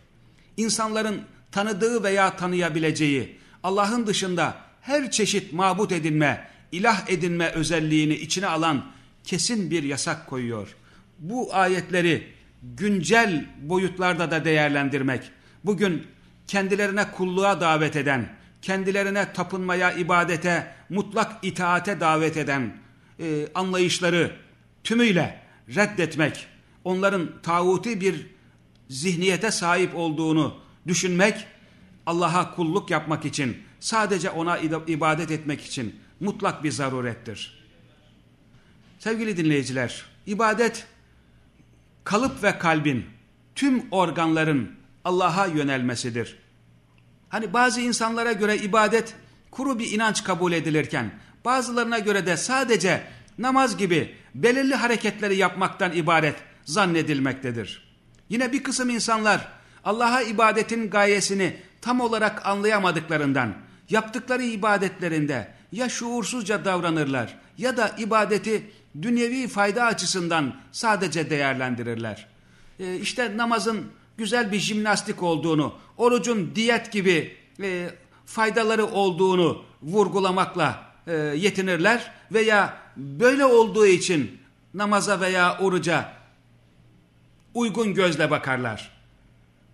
İnsanların tanıdığı veya tanıyabileceği Allah'ın dışında her çeşit mabut edinme, ilah edinme özelliğini içine alan kesin bir yasak koyuyor. Bu ayetleri güncel boyutlarda da değerlendirmek, bugün kendilerine kulluğa davet eden, kendilerine tapınmaya, ibadete, mutlak itaate davet eden e, anlayışları tümüyle reddetmek, onların tağuti bir zihniyete sahip olduğunu düşünmek, Allah'a kulluk yapmak için, sadece ona ibadet etmek için mutlak bir zarurettir. Sevgili dinleyiciler, ibadet kalıp ve kalbin, tüm organların Allah'a yönelmesidir. Hani bazı insanlara göre ibadet kuru bir inanç kabul edilirken, bazılarına göre de sadece namaz gibi belirli hareketleri yapmaktan ibaret zannedilmektedir. Yine bir kısım insanlar Allah'a ibadetin gayesini tam olarak anlayamadıklarından yaptıkları ibadetlerinde ya şuursuzca davranırlar ya da ibadeti dünyevi fayda açısından sadece değerlendirirler. E, işte namazın güzel bir jimnastik olduğunu, orucun diyet gibi e, faydaları olduğunu vurgulamakla e, yetinirler veya böyle olduğu için namaza veya oruca uygun gözle bakarlar.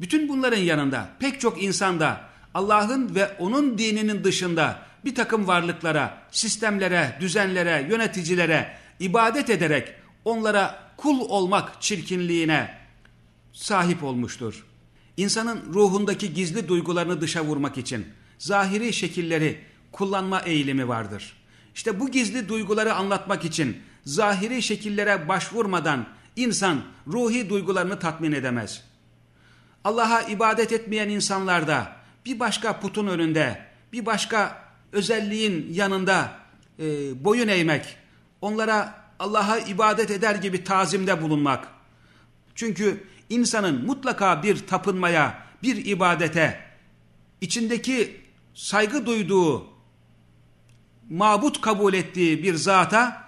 Bütün bunların yanında pek çok insanda Allah'ın ve onun dininin dışında bir takım varlıklara, sistemlere, düzenlere, yöneticilere ibadet ederek onlara kul olmak çirkinliğine sahip olmuştur. İnsanın ruhundaki gizli duygularını dışa vurmak için zahiri şekilleri kullanma eğilimi vardır. İşte bu gizli duyguları anlatmak için zahiri şekillere başvurmadan insan ruhi duygularını tatmin edemez. Allah'a ibadet etmeyen insanlarda bir başka putun önünde, bir başka özelliğin yanında e, boyun eğmek, onlara Allah'a ibadet eder gibi tazimde bulunmak. Çünkü insanın mutlaka bir tapınmaya, bir ibadete, içindeki saygı duyduğu, mabut kabul ettiği bir zata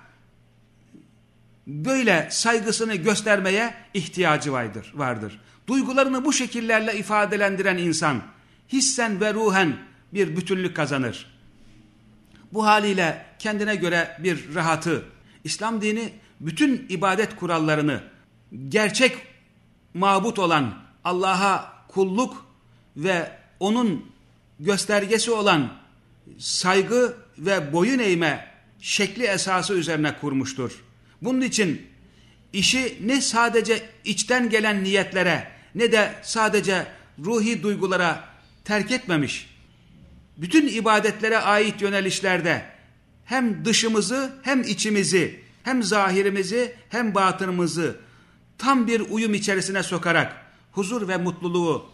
böyle saygısını göstermeye ihtiyacı vardır. vardır. Duygularını bu şekillerle ifadelendiren insan hissen ve ruhen bir bütünlük kazanır. Bu haliyle kendine göre bir rahatı, İslam dini bütün ibadet kurallarını gerçek mabut olan Allah'a kulluk ve onun göstergesi olan saygı ve boyun eğme şekli esası üzerine kurmuştur. Bunun için işi ne sadece içten gelen niyetlere ne de sadece ruhi duygulara terk etmemiş. Bütün ibadetlere ait yönelişlerde hem dışımızı hem içimizi hem zahirimizi hem batınımızı tam bir uyum içerisine sokarak huzur ve mutluluğu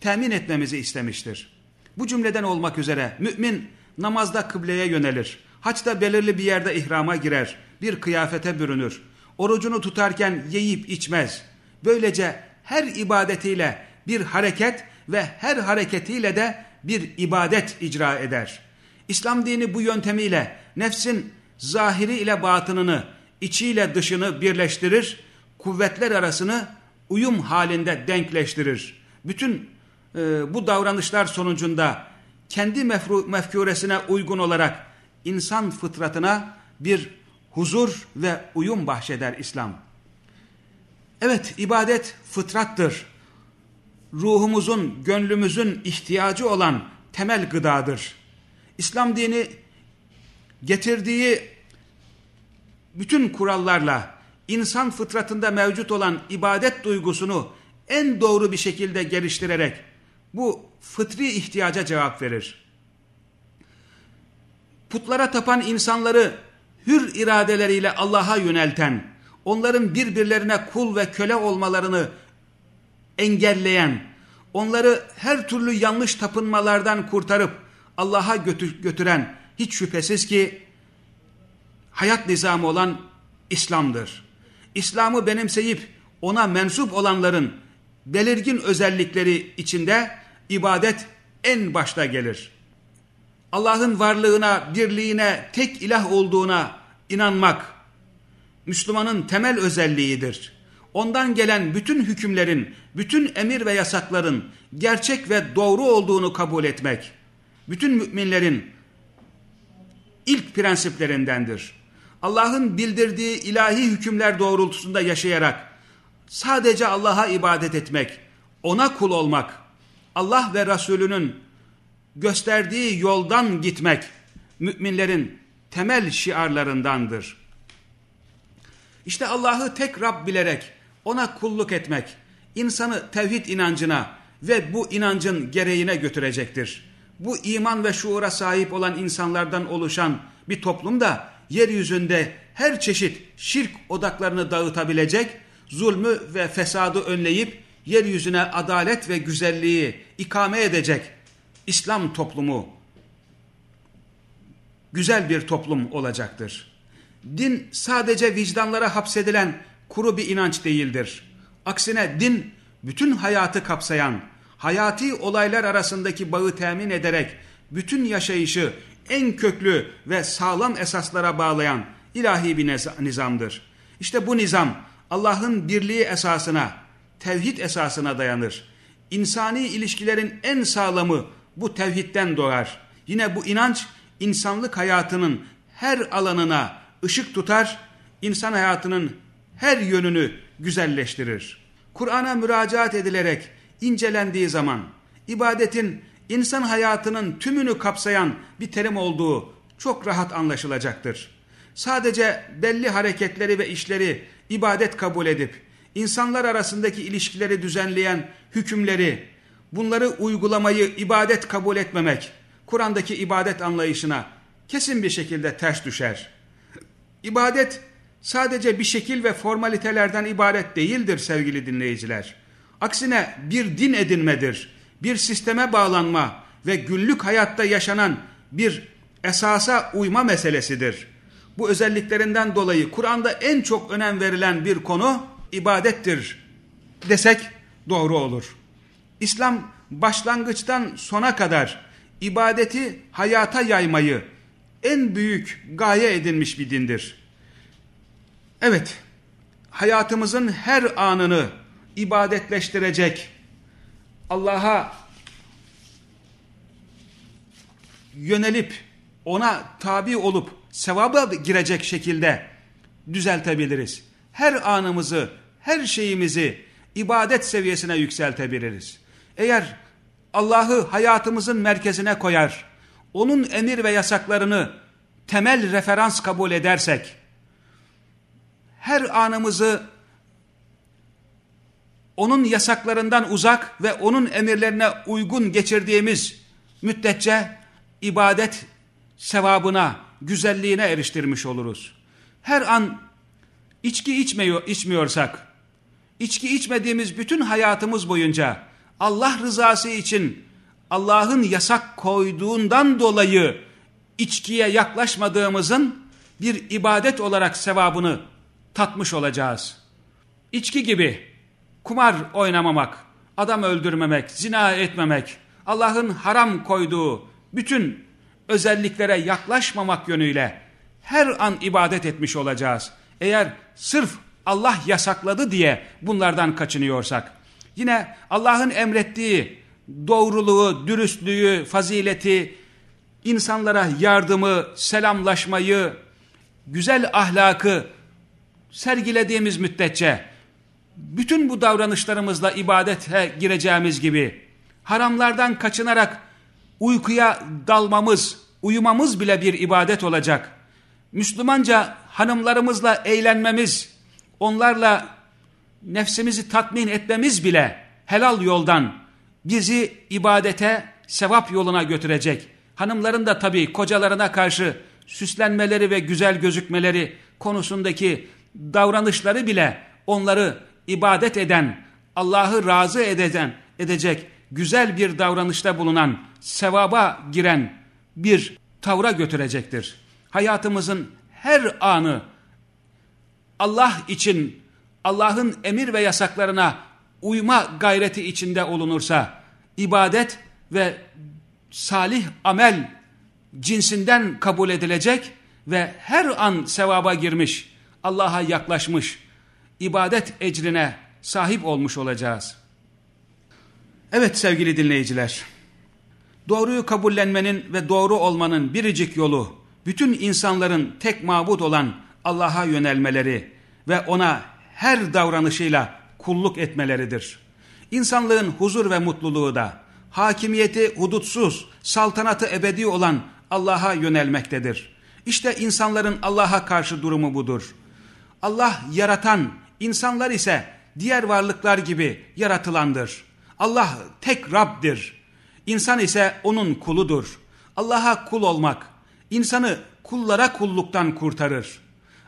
temin etmemizi istemiştir. Bu cümleden olmak üzere mümin namazda kıbleye yönelir. Haçta belirli bir yerde ihrama girer. Bir kıyafete bürünür. Orucunu tutarken yiyip içmez. Böylece her ibadetiyle bir hareket ve her hareketiyle de bir ibadet icra eder. İslam dini bu yöntemiyle nefsin zahiri ile batınını, içiyle dışını birleştirir, kuvvetler arasını uyum halinde denkleştirir. Bütün e, bu davranışlar sonucunda kendi mefru, mefkuresine uygun olarak insan fıtratına bir huzur ve uyum bahşeder İslam. Evet ibadet fıtrattır. Ruhumuzun, gönlümüzün ihtiyacı olan temel gıdadır. İslam dini getirdiği bütün kurallarla insan fıtratında mevcut olan ibadet duygusunu en doğru bir şekilde geliştirerek bu fıtri ihtiyaca cevap verir. Putlara tapan insanları hür iradeleriyle Allah'a yönelten, onların birbirlerine kul ve köle olmalarını engelleyen, onları her türlü yanlış tapınmalardan kurtarıp Allah'a götüren hiç şüphesiz ki hayat nizamı olan İslam'dır. İslam'ı benimseyip ona mensup olanların belirgin özellikleri içinde ibadet en başta gelir. Allah'ın varlığına, birliğine, tek ilah olduğuna inanmak Müslümanın temel özelliğidir. Ondan gelen bütün hükümlerin, bütün emir ve yasakların gerçek ve doğru olduğunu kabul etmek, bütün müminlerin ilk prensiplerindendir. Allah'ın bildirdiği ilahi hükümler doğrultusunda yaşayarak sadece Allah'a ibadet etmek, ona kul olmak, Allah ve Resulünün gösterdiği yoldan gitmek müminlerin temel şiarlarındandır. İşte Allah'ı tek Rab bilerek ona kulluk etmek insanı tevhid inancına ve bu inancın gereğine götürecektir. Bu iman ve şuura sahip olan insanlardan oluşan bir toplum da yeryüzünde her çeşit şirk odaklarını dağıtabilecek, zulmü ve fesadı önleyip yeryüzüne adalet ve güzelliği ikame edecek İslam toplumu güzel bir toplum olacaktır. Din sadece vicdanlara hapsedilen kuru bir inanç değildir. Aksine din bütün hayatı kapsayan, hayati olaylar arasındaki bağı temin ederek bütün yaşayışı en köklü ve sağlam esaslara bağlayan ilahi bir nizamdır. İşte bu nizam Allah'ın birliği esasına, tevhid esasına dayanır. İnsani ilişkilerin en sağlamı bu tevhidden doğar. Yine bu inanç insanlık hayatının her alanına ışık tutar, insan hayatının her yönünü güzelleştirir. Kur'an'a müracaat edilerek incelendiği zaman ibadetin insan hayatının tümünü kapsayan bir terim olduğu çok rahat anlaşılacaktır. Sadece belli hareketleri ve işleri ibadet kabul edip insanlar arasındaki ilişkileri düzenleyen hükümleri, bunları uygulamayı ibadet kabul etmemek, Kur'an'daki ibadet anlayışına kesin bir şekilde ters düşer. İbadet sadece bir şekil ve formalitelerden ibaret değildir sevgili dinleyiciler. Aksine bir din edinmedir, bir sisteme bağlanma ve günlük hayatta yaşanan bir esasa uyma meselesidir. Bu özelliklerinden dolayı Kur'an'da en çok önem verilen bir konu ibadettir desek doğru olur. İslam başlangıçtan sona kadar ibadeti hayata yaymayı en büyük gaye edinmiş bir dindir. Evet, hayatımızın her anını ibadetleştirecek, Allah'a yönelip ona tabi olup sevaba girecek şekilde düzeltebiliriz. Her anımızı, her şeyimizi ibadet seviyesine yükseltebiliriz. Eğer Allah'ı hayatımızın merkezine koyar, onun emir ve yasaklarını temel referans kabul edersek, her anımızı onun yasaklarından uzak ve onun emirlerine uygun geçirdiğimiz müddetçe ibadet sevabına, güzelliğine eriştirmiş oluruz. Her an içki içmiyor, içmiyorsak, içki içmediğimiz bütün hayatımız boyunca Allah rızası için Allah'ın yasak koyduğundan dolayı içkiye yaklaşmadığımızın bir ibadet olarak sevabını tatmış olacağız. İçki gibi kumar oynamamak, adam öldürmemek, zina etmemek, Allah'ın haram koyduğu bütün özelliklere yaklaşmamak yönüyle her an ibadet etmiş olacağız. Eğer sırf Allah yasakladı diye bunlardan kaçınıyorsak, yine Allah'ın emrettiği doğruluğu, dürüstlüğü, fazileti, insanlara yardımı, selamlaşmayı, güzel ahlakı sergilediğimiz müddetçe, bütün bu davranışlarımızla ibadete gireceğimiz gibi, haramlardan kaçınarak uykuya dalmamız, uyumamız bile bir ibadet olacak. Müslümanca hanımlarımızla eğlenmemiz, onlarla nefsimizi tatmin etmemiz bile helal yoldan bizi ibadete, sevap yoluna götürecek. Hanımların da tabii kocalarına karşı süslenmeleri ve güzel gözükmeleri konusundaki davranışları bile onları ibadet eden, Allah'ı razı edecek, edecek güzel bir davranışta bulunan, sevaba giren bir tavra götürecektir. Hayatımızın her anı Allah için, Allah'ın emir ve yasaklarına uyma gayreti içinde olunursa, ibadet ve salih amel cinsinden kabul edilecek ve her an sevaba girmiş, Allah'a yaklaşmış, ibadet ecrine sahip olmuş olacağız. Evet sevgili dinleyiciler, doğruyu kabullenmenin ve doğru olmanın biricik yolu, bütün insanların tek mabut olan Allah'a yönelmeleri ve ona her davranışıyla kulluk etmeleridir. İnsanlığın huzur ve mutluluğu da, hakimiyeti hudutsuz, saltanatı ebedi olan Allah'a yönelmektedir. İşte insanların Allah'a karşı durumu budur. Allah yaratan, insanlar ise diğer varlıklar gibi yaratılandır. Allah tek Rab'dir. İnsan ise onun kuludur. Allah'a kul olmak, insanı kullara kulluktan kurtarır.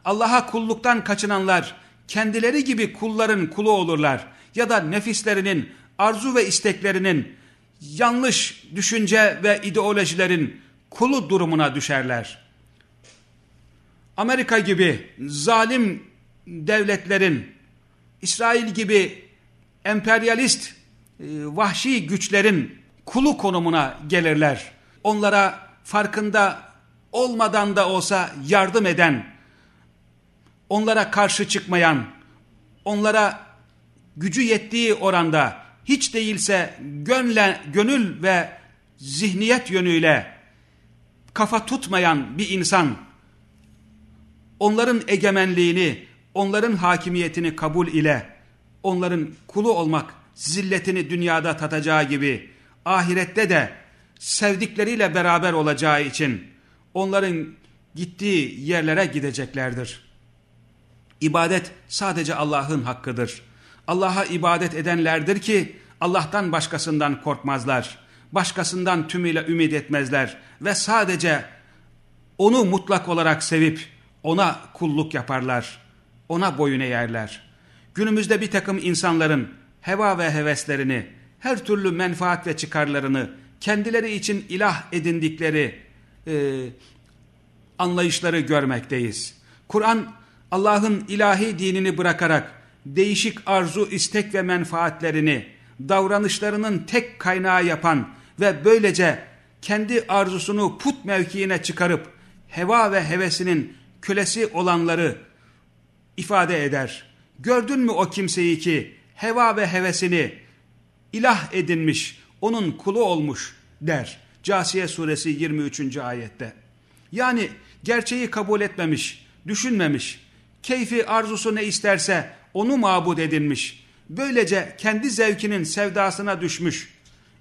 Allah'a kulluktan kaçınanlar, kendileri gibi kulların kulu olurlar. Ya da nefislerinin, arzu ve isteklerinin, yanlış düşünce ve ideolojilerin kulu durumuna düşerler. Amerika gibi zalim devletlerin, İsrail gibi emperyalist, e, vahşi güçlerin kulu konumuna gelirler. Onlara farkında olmadan da olsa yardım eden, onlara karşı çıkmayan, onlara gücü yettiği oranda hiç değilse gönle, gönül ve zihniyet yönüyle kafa tutmayan bir insan, onların egemenliğini, onların hakimiyetini kabul ile, onların kulu olmak zilletini dünyada tatacağı gibi, ahirette de sevdikleriyle beraber olacağı için onların gittiği yerlere gideceklerdir. İbadet sadece Allah'ın hakkıdır. Allah'a ibadet edenlerdir ki Allah'tan başkasından korkmazlar. Başkasından tümüyle ümit etmezler ve sadece onu mutlak olarak sevip ona kulluk yaparlar. Ona boyun eğerler. Günümüzde bir takım insanların heva ve heveslerini, her türlü menfaat ve çıkarlarını kendileri için ilah edindikleri e, anlayışları görmekteyiz. Kur'an Allah'ın ilahi dinini bırakarak değişik arzu, istek ve menfaatlerini davranışlarının tek kaynağı yapan ve böylece kendi arzusunu put mevkiine çıkarıp heva ve hevesinin kölesi olanları ifade eder. Gördün mü o kimseyi ki heva ve hevesini ilah edinmiş, onun kulu olmuş der. Casiye suresi 23. ayette. Yani gerçeği kabul etmemiş, düşünmemiş, keyfi arzusu ne isterse onu mabud edinmiş. Böylece kendi zevkinin sevdasına düşmüş.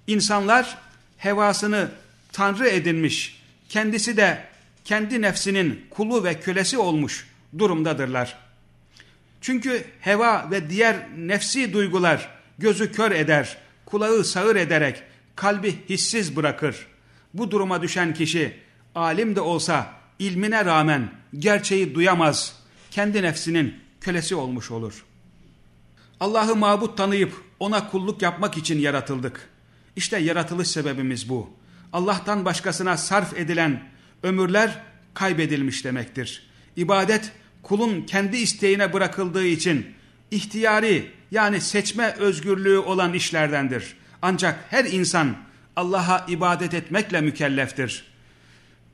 İnsanlar hevasını tanrı edinmiş. Kendisi de kendi nefsinin kulu ve kölesi olmuş durumdadırlar. Çünkü heva ve diğer nefsi duygular gözü kör eder, kulağı sağır ederek kalbi hissiz bırakır. Bu duruma düşen kişi alim de olsa ilmine rağmen gerçeği duyamaz, kendi nefsinin kölesi olmuş olur. Allah'ı mabut tanıyıp ona kulluk yapmak için yaratıldık. İşte yaratılış sebebimiz bu. Allah'tan başkasına sarf edilen ömürler kaybedilmiş demektir. İbadet kulun kendi isteğine bırakıldığı için ihtiyari yani seçme özgürlüğü olan işlerdendir. Ancak her insan Allah'a ibadet etmekle mükelleftir.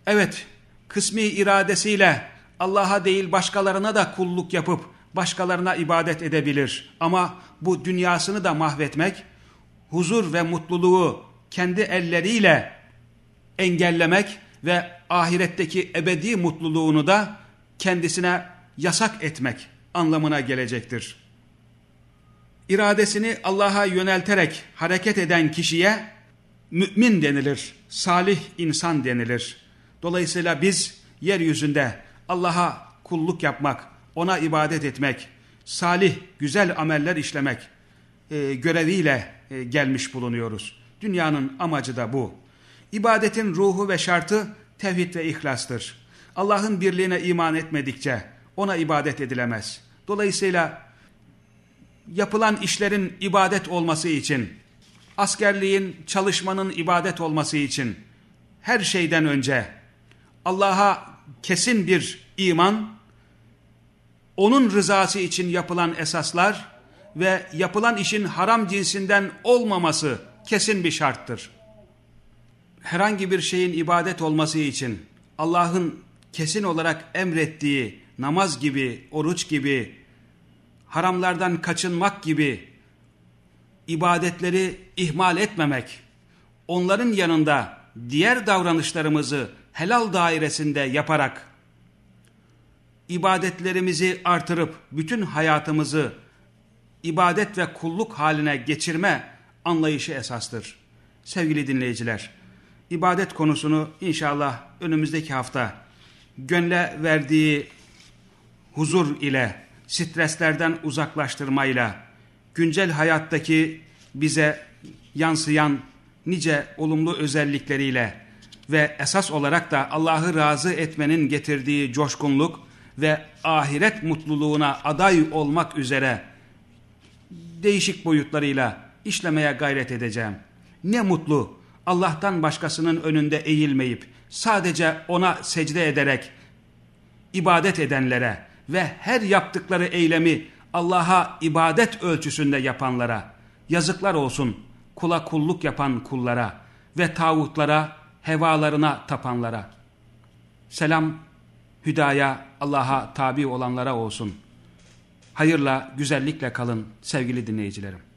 Evet, kısmi iradesiyle Allah'a değil başkalarına da kulluk yapıp başkalarına ibadet edebilir. Ama bu dünyasını da mahvetmek, huzur ve mutluluğu kendi elleriyle engellemek ve ahiretteki ebedi mutluluğunu da kendisine yasak etmek anlamına gelecektir. İradesini Allah'a yönelterek hareket eden kişiye mümin denilir, salih insan denilir. Dolayısıyla biz yeryüzünde Allah'a kulluk yapmak, ona ibadet etmek, salih, güzel ameller işlemek e, göreviyle e, gelmiş bulunuyoruz. Dünyanın amacı da bu. İbadetin ruhu ve şartı tevhid ve ihlastır. Allah'ın birliğine iman etmedikçe ona ibadet edilemez. Dolayısıyla yapılan işlerin ibadet olması için, askerliğin, çalışmanın ibadet olması için her şeyden önce Allah'a kesin bir iman, onun rızası için yapılan esaslar ve yapılan işin haram cinsinden olmaması kesin bir şarttır. Herhangi bir şeyin ibadet olması için Allah'ın kesin olarak emrettiği namaz gibi, oruç gibi, haramlardan kaçınmak gibi ibadetleri ihmal etmemek, onların yanında diğer davranışlarımızı helal dairesinde yaparak ibadetlerimizi artırıp bütün hayatımızı ibadet ve kulluk haline geçirme anlayışı esastır. Sevgili dinleyiciler, ibadet konusunu inşallah önümüzdeki hafta gönle verdiği huzur ile, streslerden uzaklaştırmayla, güncel hayattaki bize yansıyan nice olumlu özellikleriyle ve esas olarak da Allah'ı razı etmenin getirdiği coşkunluk ve ahiret mutluluğuna aday olmak üzere değişik boyutlarıyla işlemeye gayret edeceğim. Ne mutlu Allah'tan başkasının önünde eğilmeyip sadece ona secde ederek ibadet edenlere ve her yaptıkları eylemi Allah'a ibadet ölçüsünde yapanlara, yazıklar olsun kula kulluk yapan kullara ve tağutlara, hevalarına tapanlara. Selam, hüdaya, Allah'a tabi olanlara olsun. Hayırla, güzellikle kalın sevgili dinleyicilerim.